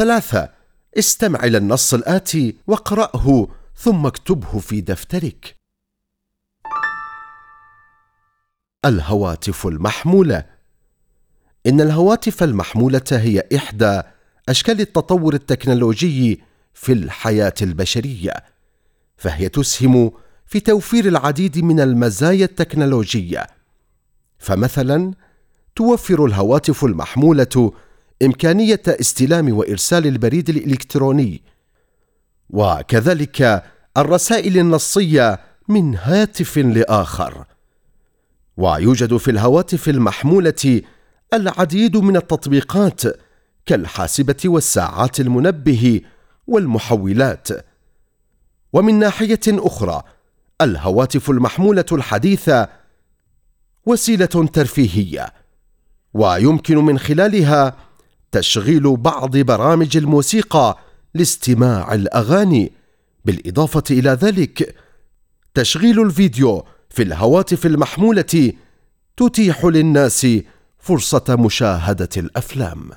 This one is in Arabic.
ثلاثة. استمع إلى النص الآتي واقرأه ثم اكتبه في دفترك. الهواتف المحمولة. إن الهواتف المحمولة هي إحدى أشكال التطور التكنولوجي في الحياة البشرية فهي تسهم في توفير العديد من المزايا التكنولوجية. فمثلا توفر الهواتف المحمولة إمكانية استلام وإرسال البريد الإلكتروني. وكذلك الرسائل النصية من هاتف لآخر. ويوجد في الهواتف المحمولة العديد من التطبيقات كالحاسبة والساعات المنبه والمحولات. ومن ناحية أخرى الهواتف المحمولة الحديثة وسيلة ترفيهية. ويمكن من خلالها تشغيل بعض برامج الموسيقى لاستماع الأغاني. بالإضافة إلى ذلك تشغيل الفيديو في الهواتف المحمولة تتيح للناس فرصة مشاهدة الأفلام.